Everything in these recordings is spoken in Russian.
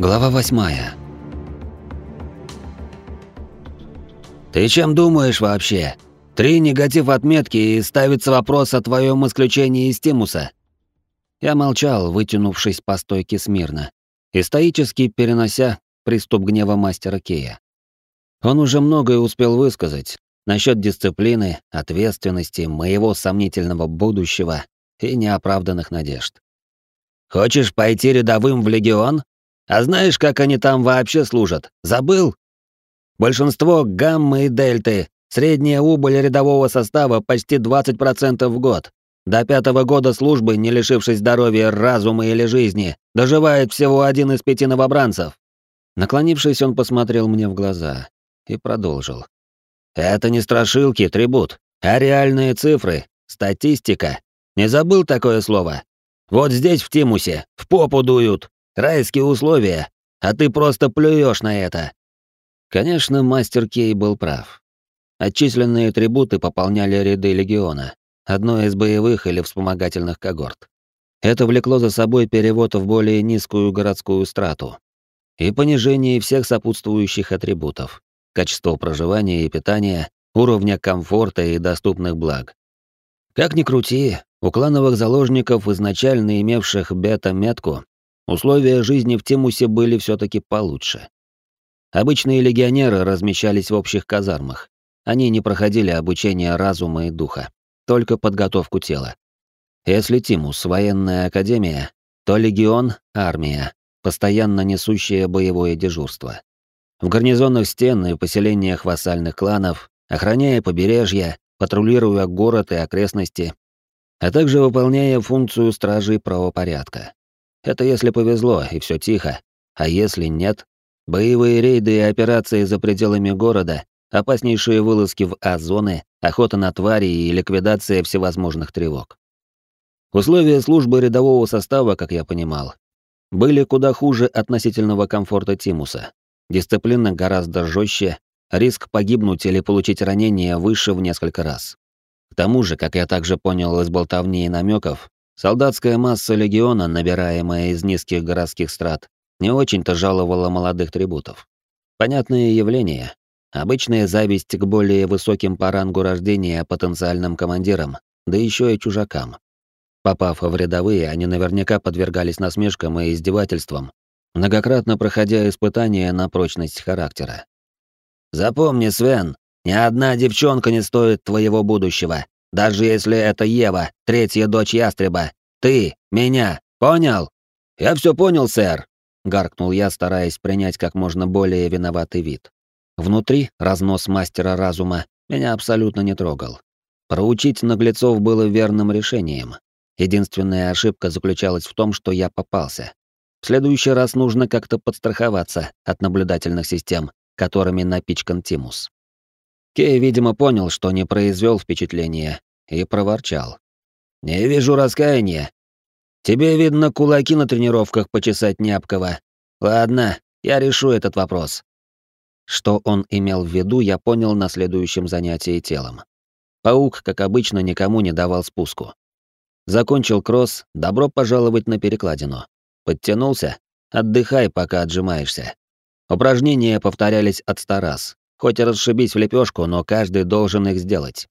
Глава восьмая. «Ты чем думаешь вообще? Три негатив отметки и ставится вопрос о твоем исключении из Тимуса». Я молчал, вытянувшись по стойке смирно, и стоически перенося приступ гнева мастера Кея. Он уже многое успел высказать насчет дисциплины, ответственности, моего сомнительного будущего и неоправданных надежд. «Хочешь пойти рядовым в легион?» А знаешь, как они там вообще служат? Забыл? Большинство гаммы и дельты, средняя убыль рядового состава почти 20% в год. До пятого года службы, не лишившись здоровья, разума или жизни, доживает всего один из пяти новобранцев. Наклонившись, он посмотрел мне в глаза и продолжил. Это не страшилки, трибут, а реальные цифры, статистика. Не забыл такое слово? Вот здесь, в Тимусе, в попу дуют, Райские условия, а ты просто плюешь на это. Конечно, мастер Кей был прав. Отчисленные трибуты пополняли ряды легиона, одной из боевых или вспомогательных когорт. Это влекло за собой перевод в более низкую городскую страту и понижение всех сопутствующих атрибутов, качества проживания и питания, уровня комфорта и доступных благ. Как ни крути, у клановых заложников, изначально имевших бета-метку, Условия жизни в Тимусе были все таки получше. Обычные легионеры размещались в общих казармах. Они не проходили обучение разума и духа, только подготовку тела. Если Тимус — военная академия, то легион — армия, постоянно несущая боевое дежурство. В гарнизонных стен и поселениях вассальных кланов, охраняя побережья, патрулируя город и окрестности, а также выполняя функцию стражей правопорядка. Это если повезло и все тихо, а если нет, боевые рейды и операции за пределами города, опаснейшие вылазки в А-зоны, охота на твари и ликвидация всевозможных тревог. Условия службы рядового состава, как я понимал, были куда хуже относительного комфорта Тимуса. Дисциплина гораздо жестче, риск погибнуть или получить ранение выше в несколько раз. К тому же, как я также понял из болтовни и намеков, Солдатская масса легиона, набираемая из низких городских страт, не очень-то жаловала молодых трибутов. Понятное явление. Обычная зависть к более высоким по рангу рождения потенциальным командирам, да еще и чужакам. Попав в рядовые, они наверняка подвергались насмешкам и издевательствам, многократно проходя испытания на прочность характера. «Запомни, Свен, ни одна девчонка не стоит твоего будущего. Даже если это Ева, третья дочь ястреба. Ты, меня, понял? Я все понял, сэр, гаркнул я, стараясь принять как можно более виноватый вид. Внутри разнос мастера разума меня абсолютно не трогал. Проучить наглецов было верным решением. Единственная ошибка заключалась в том, что я попался. В следующий раз нужно как-то подстраховаться от наблюдательных систем, которыми напичкан Тимус. Кей, видимо, понял, что не произвел впечатления, и проворчал. «Не вижу раскаяния. Тебе, видно, кулаки на тренировках почесать необково. Ладно, я решу этот вопрос». Что он имел в виду, я понял на следующем занятии телом. Паук, как обычно, никому не давал спуску. Закончил кросс, добро пожаловать на перекладину. Подтянулся? Отдыхай, пока отжимаешься. Упражнения повторялись от ста раз. Хоть и расшибись в лепешку, но каждый должен их сделать.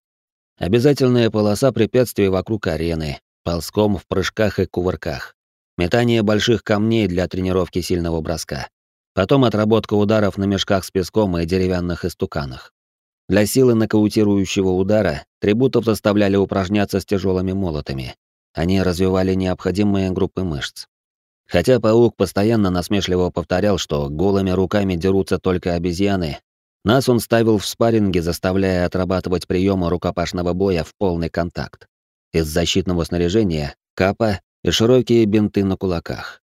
Обязательная полоса препятствий вокруг арены, ползком в прыжках и кувырках. Метание больших камней для тренировки сильного броска. Потом отработка ударов на мешках с песком и деревянных истуканах. Для силы нокаутирующего удара трибутов заставляли упражняться с тяжелыми молотами. Они развивали необходимые группы мышц. Хотя паук постоянно насмешливо повторял, что голыми руками дерутся только обезьяны, нас он ставил в спарринге, заставляя отрабатывать приемы рукопашного боя в полный контакт. Из защитного снаряжения — капа и широкие бинты на кулаках.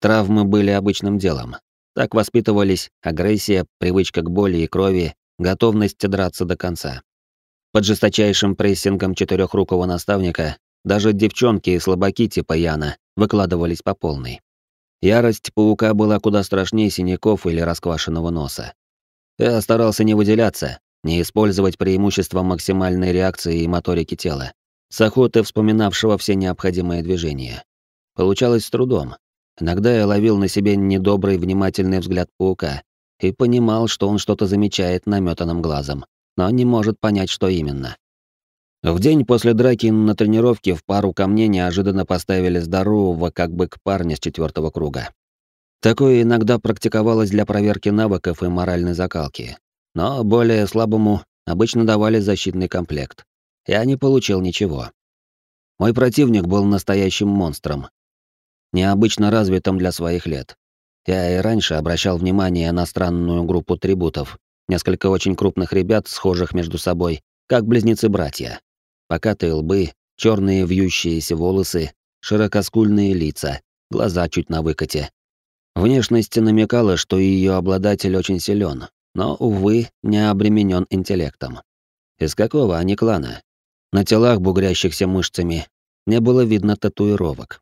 Травмы были обычным делом. Так воспитывались агрессия, привычка к боли и крови, готовность драться до конца. Под жесточайшим прессингом четырехрукого наставника даже девчонки и слабаки типа Яна выкладывались по полной. Ярость паука была куда страшнее синяков или расквашенного носа. Я старался не выделяться, не использовать преимущество максимальной реакции и моторики тела, с охоты вспоминавшего все необходимые движения. Получалось с трудом. Иногда я ловил на себе недобрый внимательный взгляд паука и понимал, что он что-то замечает наметанным глазом, но не может понять, что именно. В день после драки на тренировке в пару ко мне неожиданно поставили здорового как бы к парня с четвертого круга. Такое иногда практиковалось для проверки навыков и моральной закалки. Но более слабому обычно давали защитный комплект. Я не получил ничего. Мой противник был настоящим монстром. Необычно развитым для своих лет. Я и раньше обращал внимание на странную группу трибутов. Несколько очень крупных ребят, схожих между собой, как близнецы-братья. Покатые лбы, черные вьющиеся волосы, широкоскульные лица, глаза чуть на выкате. Внешность намекала, что ее обладатель очень силен, но, увы, не обременен интеллектом. Из какого они клана? На телах, бугрящихся мышцами, не было видно татуировок.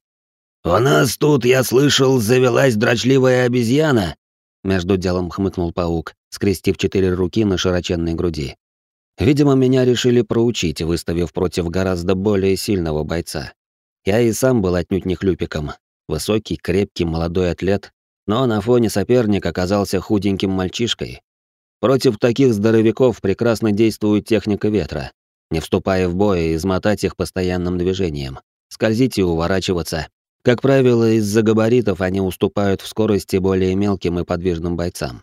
«У нас тут, я слышал, завелась дрочливая обезьяна», между делом хмыкнул паук, скрестив четыре руки на широченной груди. Видимо, меня решили проучить, выставив против гораздо более сильного бойца. Я и сам был отнюдь не хлюпиком. Высокий, крепкий, молодой атлет, но на фоне соперника оказался худеньким мальчишкой. Против таких здоровяков прекрасно действует техника ветра. Не вступая в бой, измотать их постоянным движением. Скользить и уворачиваться. Как правило, из-за габаритов они уступают в скорости более мелким и подвижным бойцам.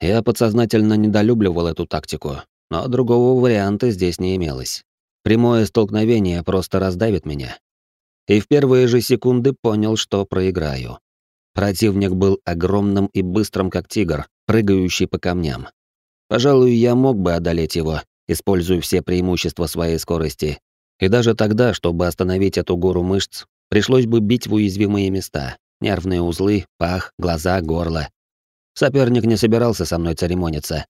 Я подсознательно недолюбливал эту тактику, но другого варианта здесь не имелось. Прямое столкновение просто раздавит меня. И в первые же секунды понял, что проиграю. Противник был огромным и быстрым, как тигр, прыгающий по камням. Пожалуй, я мог бы одолеть его, используя все преимущества своей скорости. И даже тогда, чтобы остановить эту гору мышц, пришлось бы бить в уязвимые места. Нервные узлы, пах, глаза, горло. Соперник не собирался со мной церемониться,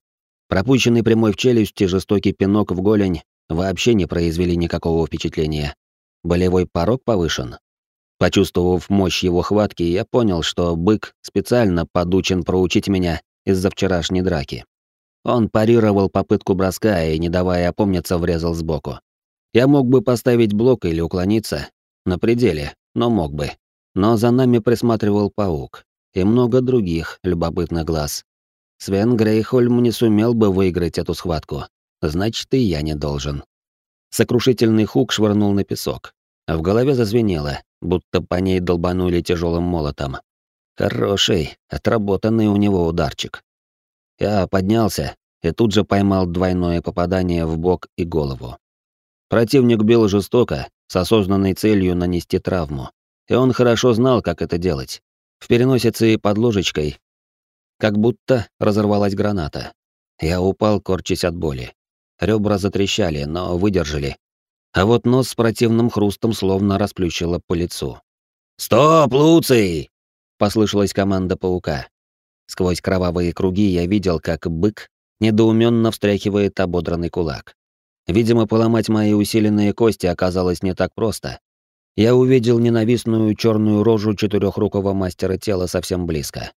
Пропущенный прямой в челюсть и жестокий пинок в голень вообще не произвели никакого впечатления. Болевой порог повышен. Почувствовав мощь его хватки, я понял, что бык специально подучен проучить меня из-за вчерашней драки. Он парировал попытку броска и, не давая опомниться, врезал сбоку. Я мог бы поставить блок или уклониться, на пределе, но мог бы. Но за нами присматривал паук и много других любопытных глаз. Свен Грейхольм не сумел бы выиграть эту схватку. Значит, и я не должен. Сокрушительный хук швырнул на песок. В голове зазвенело, будто по ней долбанули тяжелым молотом. Хороший, отработанный у него ударчик. Я поднялся и тут же поймал двойное попадание в бок и голову. Противник бил жестоко, с осознанной целью нанести травму. И он хорошо знал, как это делать. В переносице и под ложечкой как будто разорвалась граната. Я упал, корчась от боли. Ребра затрещали, но выдержали. А вот нос с противным хрустом словно расплющило по лицу. «Стоп, Луций!» — послышалась команда паука. Сквозь кровавые круги я видел, как бык недоуменно встряхивает ободранный кулак. Видимо, поломать мои усиленные кости оказалось не так просто. Я увидел ненавистную черную рожу четырехрукого мастера тела совсем близко.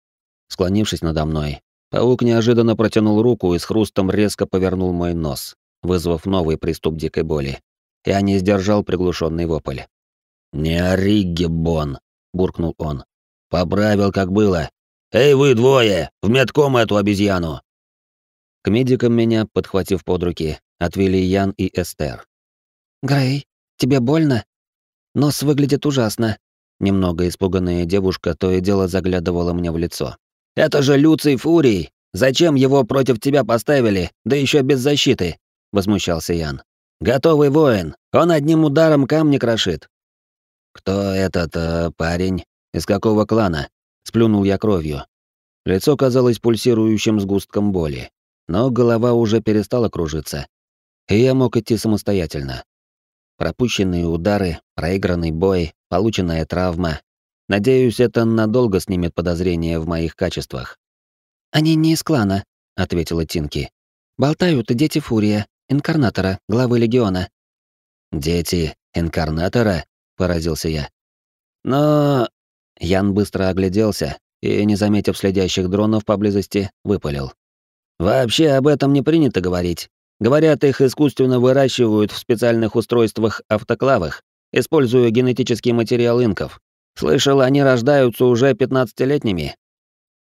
Склонившись надо мной, паук неожиданно протянул руку и с хрустом резко повернул мой нос, вызвав новый приступ дикой боли. Я не сдержал приглушенный вопль. «Не ори, Геббон!» — буркнул он. «Поправил, как было. Эй, вы двое! В метком эту обезьяну!» К медикам меня, подхватив под руки, отвели Ян и Эстер. «Грей, тебе больно? Нос выглядит ужасно». Немного испуганная девушка то и дело заглядывала мне в лицо. Это же Люций Фурий. Зачем его против тебя поставили, да еще без защиты? возмущался Ян. Готовый воин. Он одним ударом камни крошит. Кто этот э, парень? Из какого клана? Сплюнул я кровью. Лицо казалось пульсирующим сгустком боли, но голова уже перестала кружиться, и я мог идти самостоятельно. Пропущенные удары, проигранный бой, полученная травма, Надеюсь, это надолго снимет подозрения в моих качествах. «Они не из клана», — ответила Тинки. «Болтают дети Фурия, инкарнатора, главы легиона». «Дети инкарнатора?» — поразился я. «Но...» Ян быстро огляделся и, не заметив следящих дронов поблизости, выпалил. «Вообще об этом не принято говорить. Говорят, их искусственно выращивают в специальных устройствах-автоклавах, используя генетический материал инков. Слышал, они рождаются уже пятнадцатилетними.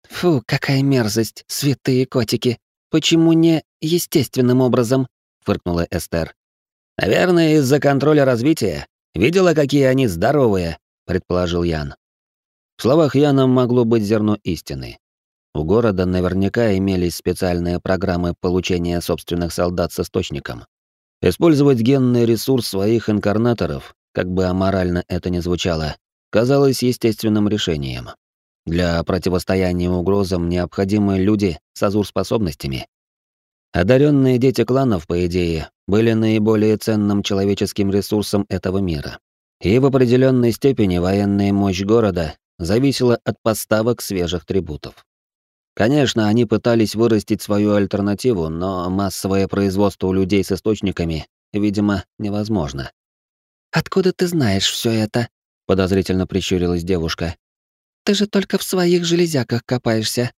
Фу, какая мерзость, святые котики. Почему не естественным образом? Фыркнула Эстер. Наверное, из-за контроля развития. Видела, какие они здоровые, предположил Ян. В словах Яна могло быть зерно истины. У города наверняка имелись специальные программы получения собственных солдат с источником. Использовать генный ресурс своих инкарнаторов, как бы аморально это ни звучало, казалось естественным решением. Для противостояния угрозам необходимы люди с азур-способностями. Одаренные дети кланов, по идее, были наиболее ценным человеческим ресурсом этого мира. И в определенной степени военная мощь города зависела от поставок свежих трибутов. Конечно, они пытались вырастить свою альтернативу, но массовое производство у людей с источниками, видимо, невозможно. «Откуда ты знаешь все это?» — подозрительно прищурилась девушка. «Ты же только в своих железяках копаешься».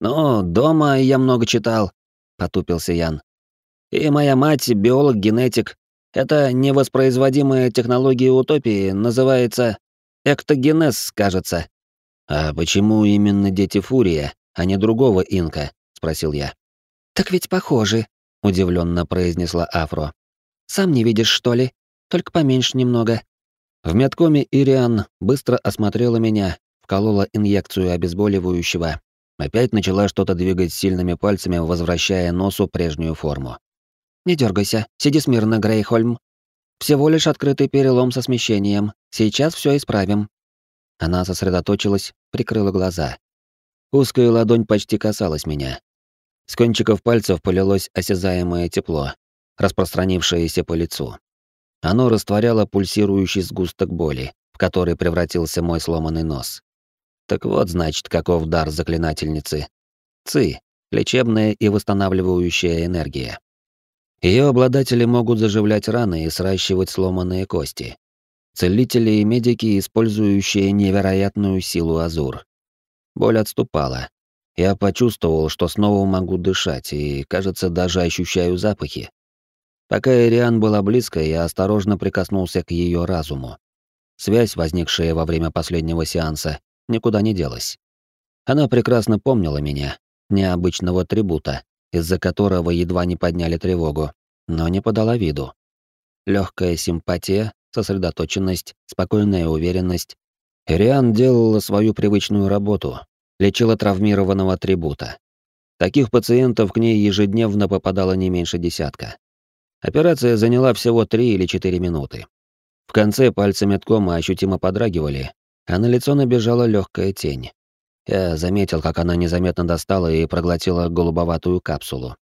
«Ну, дома я много читал», — потупился Ян. «И моя мать — биолог-генетик. Это невоспроизводимая технология утопии, называется эктогенез, кажется». «А почему именно дети Фурия?» а не другого инка?» — спросил я. «Так ведь похожи», — удивленно произнесла Афро. «Сам не видишь, что ли? Только поменьше немного». В медкоме Ириан быстро осмотрела меня, вколола инъекцию обезболивающего. Опять начала что-то двигать сильными пальцами, возвращая носу прежнюю форму. «Не дергайся, сиди смирно, Грейхольм. Всего лишь открытый перелом со смещением. Сейчас все исправим». Она сосредоточилась, прикрыла глаза. Узкая ладонь почти касалась меня. С кончиков пальцев полилось осязаемое тепло, распространившееся по лицу. Оно растворяло пульсирующий сгусток боли, в который превратился мой сломанный нос. Так вот, значит, каков дар заклинательницы. Ци — лечебная и восстанавливающая энергия. Ее обладатели могут заживлять раны и сращивать сломанные кости. Целители и медики, использующие невероятную силу Азур. Боль отступала. Я почувствовал, что снова могу дышать, и, кажется, даже ощущаю запахи. Пока Ириан была близко, я осторожно прикоснулся к ее разуму. Связь, возникшая во время последнего сеанса, никуда не делась. Она прекрасно помнила меня, необычного трибута, из-за которого едва не подняли тревогу, но не подала виду. Легкая симпатия, сосредоточенность, спокойная уверенность, Ириан делала свою привычную работу, лечила травмированного трибута. Таких пациентов к ней ежедневно попадало не меньше десятка. Операция заняла всего три или четыре минуты. В конце пальцы медкома ощутимо подрагивали, а на лицо набежала легкая тень. Я заметил, как она незаметно достала и проглотила голубоватую капсулу.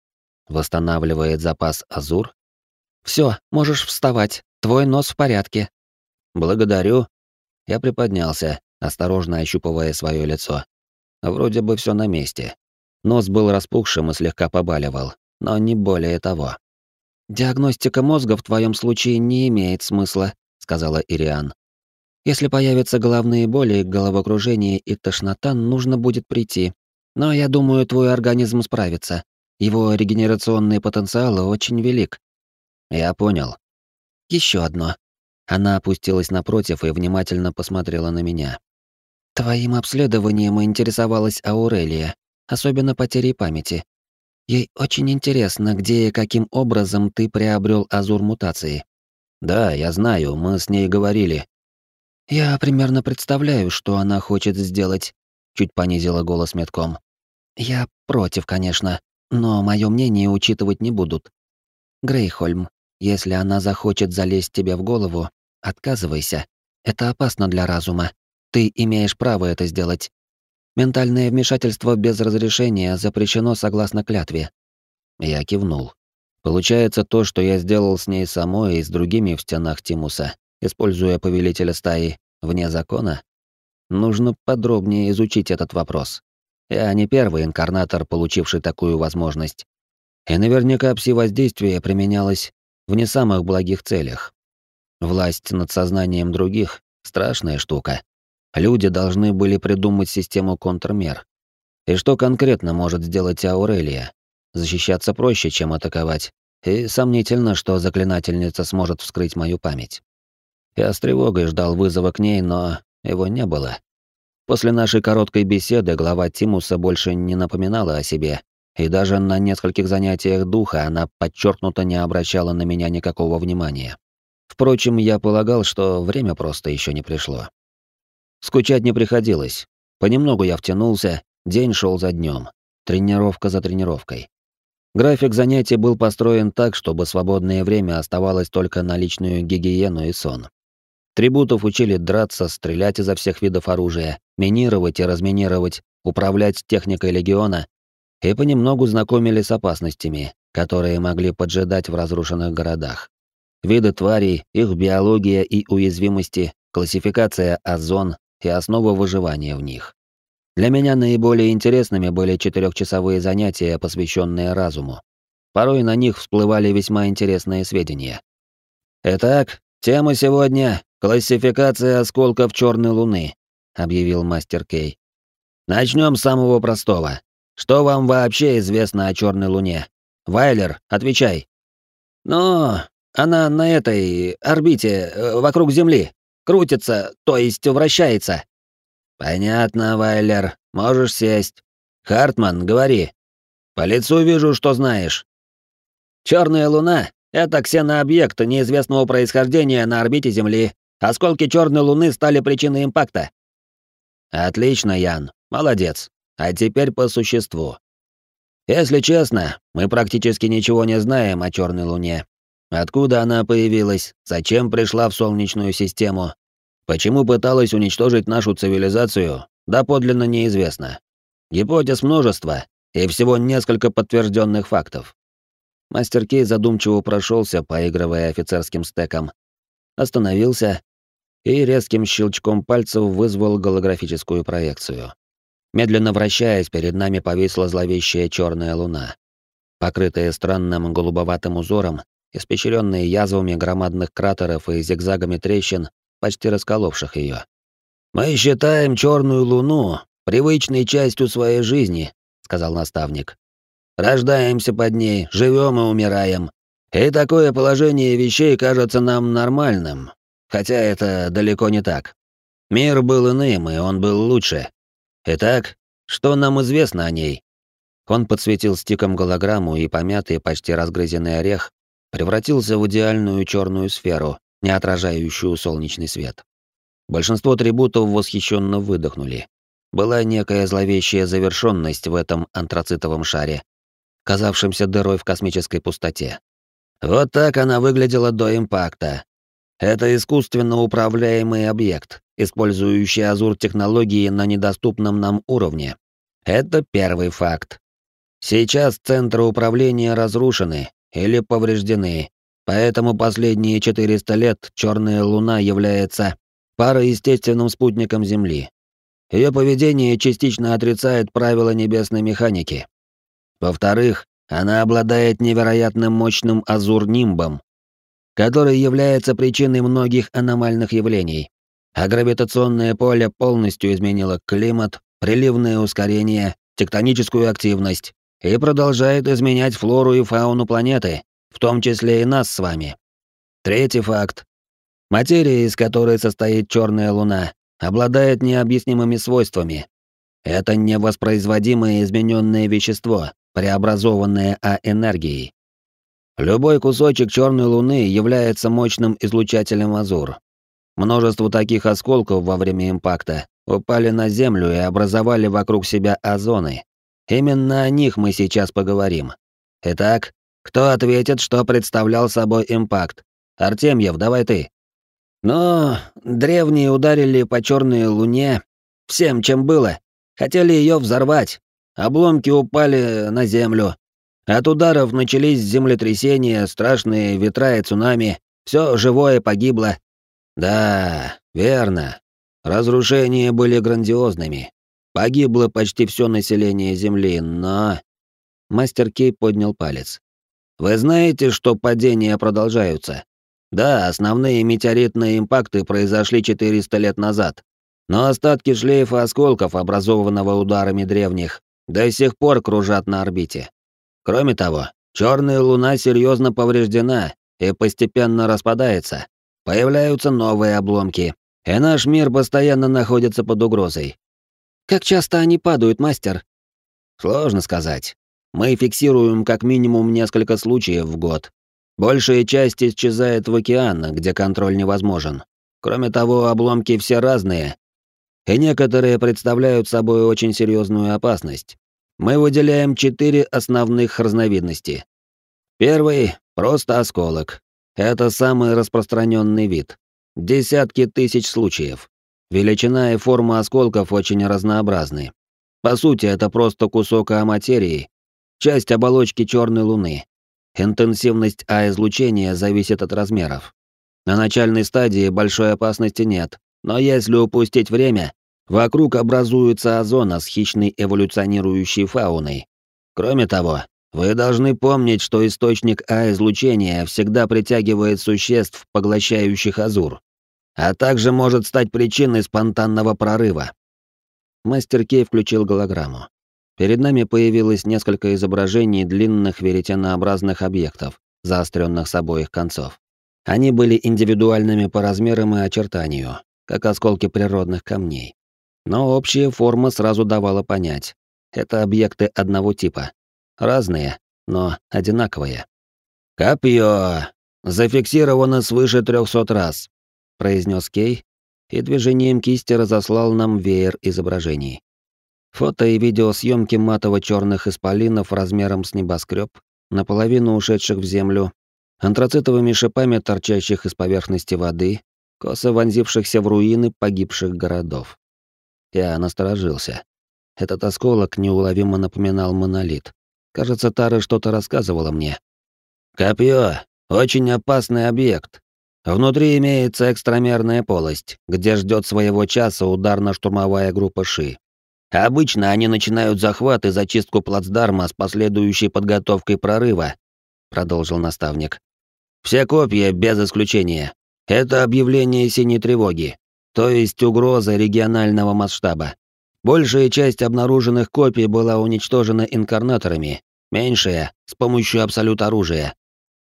Восстанавливает запас Азур? Все, можешь вставать. Твой нос в порядке. Благодарю, я приподнялся, осторожно ощупывая свое лицо. Вроде бы все на месте. Нос был распухшим и слегка побаливал, но не более того. «Диагностика мозга в твоем случае не имеет смысла», — сказала Ириан. «Если появятся головные боли, головокружение и тошнота, нужно будет прийти. Но я думаю, твой организм справится. Его регенерационный потенциал очень велик». «Я понял». Еще одно. Она опустилась напротив и внимательно посмотрела на меня. «Твоим обследованием интересовалась Аурелия, особенно потерей памяти. Ей очень интересно, где и каким образом ты приобрел азур мутации». «Да, я знаю, мы с ней говорили». «Я примерно представляю, что она хочет сделать», — чуть понизила голос метком. «Я против, конечно, но мое мнение учитывать не будут. Грейхольм, если она захочет залезть тебе в голову, Отказывайся. Это опасно для разума. Ты имеешь право это сделать. Ментальное вмешательство без разрешения запрещено согласно клятве. Я кивнул. Получается то, что я сделал с ней самой и с другими в стенах Тимуса, используя повелителя стаи, вне закона? Нужно подробнее изучить этот вопрос. Я не первый инкарнатор, получивший такую возможность. И наверняка пси-воздействие применялось в не самых благих целях. Власть над сознанием других — страшная штука. Люди должны были придумать систему контрмер. И что конкретно может сделать Аурелия? Защищаться проще, чем атаковать. И сомнительно, что заклинательница сможет вскрыть мою память. Я с тревогой ждал вызова к ней, но его не было. После нашей короткой беседы глава Тимуса больше не напоминала о себе, и даже на нескольких занятиях духа она подчеркнуто не обращала на меня никакого внимания. Впрочем, я полагал, что время просто еще не пришло. Скучать не приходилось. Понемногу я втянулся, день шел за днем, тренировка за тренировкой. График занятий был построен так, чтобы свободное время оставалось только на личную гигиену и сон. Трибутов учили драться, стрелять изо всех видов оружия, минировать и разминировать, управлять техникой легиона и понемногу знакомили с опасностями, которые могли поджидать в разрушенных городах. Виды тварей, их биология и уязвимости, классификация озон и основа выживания в них. Для меня наиболее интересными были четырехчасовые занятия, посвященные разуму. Порой на них всплывали весьма интересные сведения. Итак, тема сегодня «Классификация осколков черной луны», — объявил мастер Кей. Начнем с самого простого. Что вам вообще известно о черной луне? Вайлер, отвечай. Ну, она на этой орбите э, вокруг Земли крутится, то есть вращается. Понятно, Вайлер. Можешь сесть. Хартман, говори. По лицу вижу, что знаешь. Черная луна — это ксенообъект неизвестного происхождения на орбите Земли, Осколки черной луны стали причиной импакта. Отлично, Ян. Молодец. А теперь по существу. Если честно, мы практически ничего не знаем о черной луне. Откуда она появилась, зачем пришла в Солнечную систему, почему пыталась уничтожить нашу цивилизацию, доподлинно неизвестно. Гипотез множество, и всего несколько подтвержденных фактов. Мастер Кей задумчиво прошелся, поигрывая офицерским стеком. Остановился, и резким щелчком пальцев вызвал голографическую проекцию. Медленно вращаясь, перед нами повисла зловещая черная луна, покрытая странным голубоватым узором, испещренная язвами громадных кратеров и зигзагами трещин, почти расколовших ее. «Мы считаем черную луну привычной частью своей жизни», — сказал наставник. «Рождаемся под ней, живем и умираем. И такое положение вещей кажется нам нормальным, Хотя это далеко не так. Мир был иным, и он был лучше. Итак, что нам известно о ней? Он подсветил стиком голограмму, и помятый, почти разгрызенный орех превратился в идеальную черную сферу, не отражающую солнечный свет. Большинство трибутов восхищенно выдохнули. Была некая зловещая завершенность в этом антрацитовом шаре, казавшемся дырой в космической пустоте. Вот так она выглядела до импакта, это искусственно управляемый объект, использующий Азур-технологии на недоступном нам уровне. Это первый факт. Сейчас центры управления разрушены или повреждены, поэтому последние 400 лет Черная Луна является параестественным спутником Земли. Ее поведение частично отрицает правила небесной механики. Во-вторых, она обладает невероятным мощным азур-нимбом, который является причиной многих аномальных явлений. А гравитационное поле полностью изменило климат, приливное ускорение, тектоническую активность и продолжает изменять флору и фауну планеты, в том числе и нас с вами. Третий факт. Материя, из которой состоит черная луна, обладает необъяснимыми свойствами. Это невоспроизводимое измененное вещество, преобразованное А-энергией. Любой кусочек черной луны является мощным излучателем Азур. Множество таких осколков во время импакта упали на Землю и образовали вокруг себя озоны. Именно о них мы сейчас поговорим. Итак, кто ответит, что представлял собой импакт? Артемьев, давай ты. Но древние ударили по черной луне всем, чем было. Хотели ее взорвать. Обломки упали на Землю, от ударов начались землетрясения, страшные ветра и цунами. Все живое погибло. Да, верно. Разрушения были грандиозными. Погибло почти все население Земли, но... Мастер Кей поднял палец. Вы знаете, что падения продолжаются? Да, основные метеоритные импакты произошли 400 лет назад. Но остатки шлейфа осколков, образованного ударами древних, до сих пор кружат на орбите. Кроме того, черная луна серьезно повреждена и постепенно распадается. Появляются новые обломки, и наш мир постоянно находится под угрозой. Как часто они падают, мастер? Сложно сказать. Мы фиксируем как минимум несколько случаев в год. Большая часть исчезает в океан, где контроль невозможен. Кроме того, обломки все разные, и некоторые представляют собой очень серьезную опасность. Мы выделяем четыре основных разновидности. Первый — просто осколок. Это самый распространенный вид. Десятки тысяч случаев. Величина и форма осколков очень разнообразны. По сути, это просто кусок А-материи, часть оболочки черной луны. Интенсивность А-излучения зависит от размеров. На начальной стадии большой опасности нет, но если упустить время, вокруг образуется озона с хищной эволюционирующей фауной. Кроме того, вы должны помнить, что источник А-излучения всегда притягивает существ, поглощающих азур а также может стать причиной спонтанного прорыва. Мастер Кей включил голограмму. Перед нами появилось несколько изображений длинных веретенообразных объектов, заостренных с обоих концов. Они были индивидуальными по размерам и очертанию, как осколки природных камней. Но общая форма сразу давала понять. Это объекты одного типа. Разные, но одинаковые. «Копье! Зафиксировано свыше трехсот раз произнес Кей и движением кисти разослал нам веер изображений. Фото и видеосъемки матово-черных исполинов размером с небоскреб, наполовину ушедших в землю, антрацитовыми шипами, торчащих из поверхности воды, косо вонзившихся в руины погибших городов. Я насторожился. Этот осколок неуловимо напоминал монолит. Кажется, Тара что-то рассказывала мне. «Копье — очень опасный объект», Внутри имеется экстрамерная полость, где ждет своего часа ударно-штурмовая группа ШИ. Обычно они начинают захват и зачистку плацдарма с последующей подготовкой прорыва, продолжил наставник. Все копии без исключения это объявление синей тревоги, то есть угроза регионального масштаба. Большая часть обнаруженных копий была уничтожена инкарнаторами, меньшая — с помощью абсолют оружия.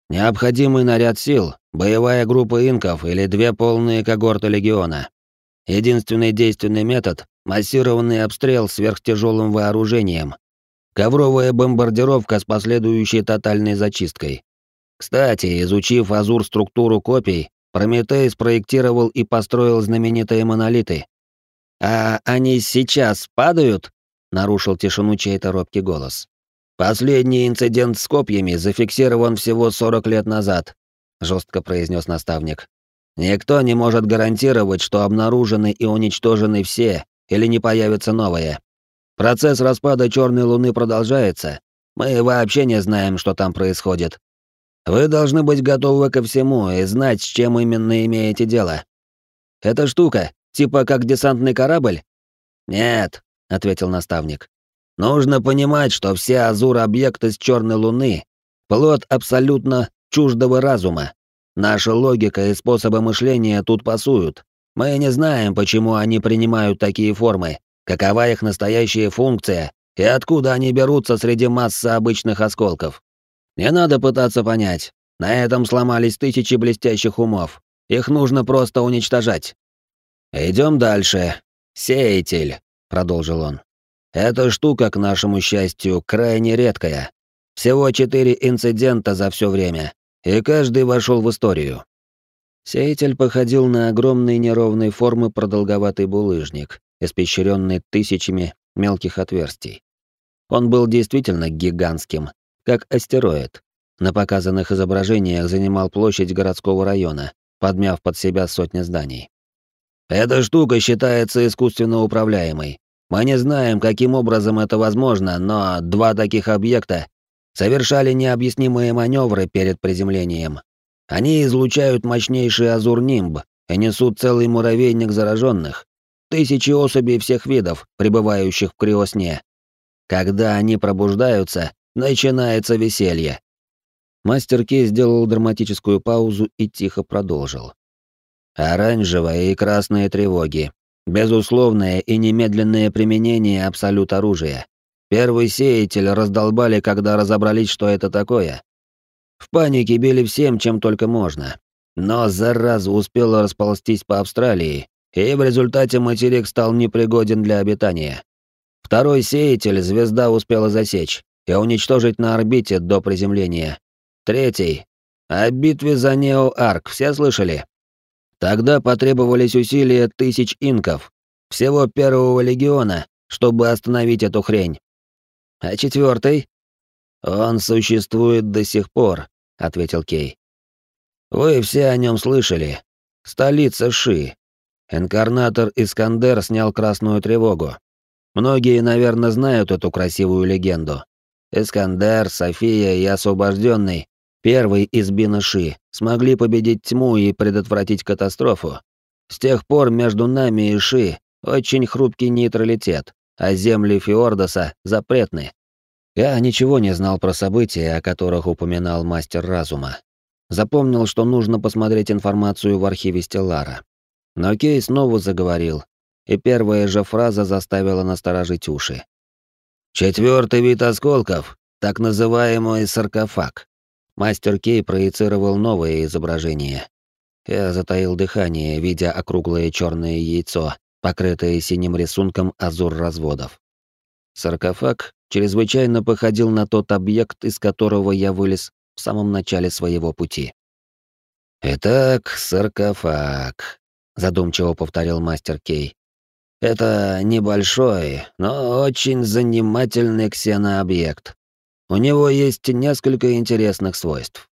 Необходимый наряд сил, боевая группа инков или две полные когорты легиона. Единственный действенный метод — массированный обстрел сверхтяжелым вооружением. Ковровая бомбардировка с последующей тотальной зачисткой. Кстати, изучив Азур структуру копий, Прометей спроектировал и построил знаменитые монолиты. «А они сейчас падают?» — нарушил тишину чей-то робкий голос. Последний инцидент с копьями зафиксирован всего 40 лет назад, жестко произнес наставник. Никто не может гарантировать, что обнаружены и уничтожены все или не появятся новые. Процесс распада черной луны продолжается. Мы вообще не знаем, что там происходит. Вы должны быть готовы ко всему и знать, с чем именно имеете дело. Эта штука, типа как десантный корабль? Нет, ответил наставник. Нужно понимать, что все азур-объекты с черной луны — плод абсолютно чуждого разума. Наша логика и способы мышления тут пасуют. Мы не знаем, почему они принимают такие формы, какова их настоящая функция и откуда они берутся среди массы обычных осколков. Не надо пытаться понять. На этом сломались тысячи блестящих умов. Их нужно просто уничтожать. Идем дальше. Сеятель, продолжил он. Эта штука, к нашему счастью, крайне редкая. Всего четыре инцидента за все время, и каждый вошел в историю. Сеятель походил на огромный неровной формы продолговатый булыжник, испещренный тысячами мелких отверстий. Он был действительно гигантским, как астероид. На показанных изображениях занимал площадь городского района, подмяв под себя сотни зданий. Эта штука считается искусственно управляемой, мы не знаем, каким образом это возможно, но два таких объекта совершали необъяснимые маневры перед приземлением. Они излучают мощнейший азур-нимб и несут целый муравейник зараженных. Тысячи особей всех видов, пребывающих в криосне. Когда они пробуждаются, начинается веселье. Мастер Кей сделал драматическую паузу и тихо продолжил. Оранжевые и красные тревоги, Безусловное и немедленное применение абсолют оружия. Первый сеятель раздолбали, когда разобрались, что это такое. В панике били всем, чем только можно. Но зараза успела расползтись по Австралии, и в результате материк стал непригоден для обитания. Второй сеятель звезда успела засечь и уничтожить на орбите до приземления. Третий. О битве за Нео-Арк все слышали? Тогда потребовались усилия тысяч инков, всего первого легиона, чтобы остановить эту хрень. А четвертый? Он существует до сих пор, ответил Кей. Вы все о нем слышали. Столица Ши. Инкарнатор Искандер снял красную тревогу. Многие, наверное, знают эту красивую легенду. Искандер, София и Освобожденный, первый из Бинаши, смогли победить тьму и предотвратить катастрофу. С тех пор между нами и Ши очень хрупкий нейтралитет, а земли Фиордоса запретны. Я ничего не знал про события, о которых упоминал мастер разума. Запомнил, что нужно посмотреть информацию в архиве Стеллара. Но Кей снова заговорил, и первая же фраза заставила насторожить уши. Четвертый вид осколков, так называемый саркофаг. Мастер Кей проецировал новое изображение. Я затаил дыхание, видя округлое черное яйцо, покрытое синим рисунком азур разводов. Саркофаг чрезвычайно походил на тот объект, из которого я вылез в самом начале своего пути. «Итак, саркофаг», — задумчиво повторил мастер Кей. Это небольшой, но очень занимательный ксенообъект. У него есть несколько интересных свойств.